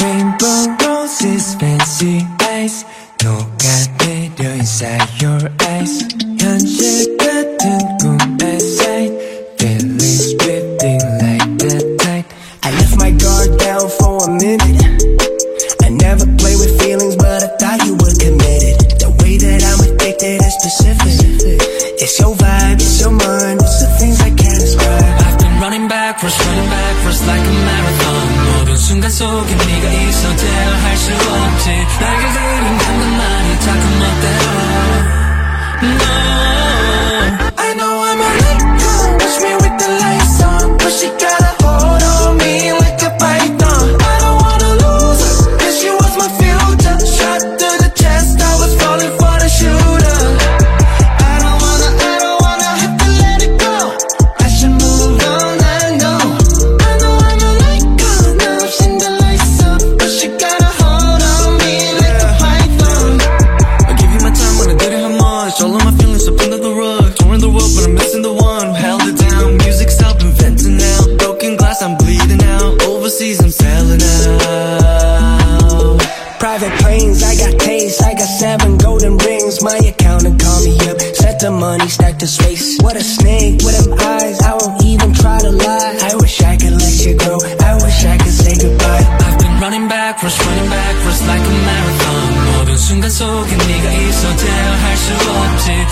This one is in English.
Rainbow roses, fancy eyes 녹아내려 inside your eyes 현실 같은 꿈의 sight Feelings drifting like the tide I left my guard down for a minute. I never play with feelings, but I thought you were committed. The way that I'm addicted is specific. It's your vibe, it's your mind, it's the things I can't describe. I've been running backwards, running backwards like a marathon 모든 순간 속에 네가 있어도 할수 없지. 날개 그린 감각만이 자꾸 멋대로 I'm bleeding out. Overseas, I'm selling out. Private planes, I got taste, I got seven golden rings. My accountant call me up, set the money, stack the space. What a snake with them eyes, I won't even try to lie. I wish I could let you go, I wish I could say goodbye. I've been running backwards, running backwards like a marathon 모든 순간 속에 네가 있어도 할수 없지 날개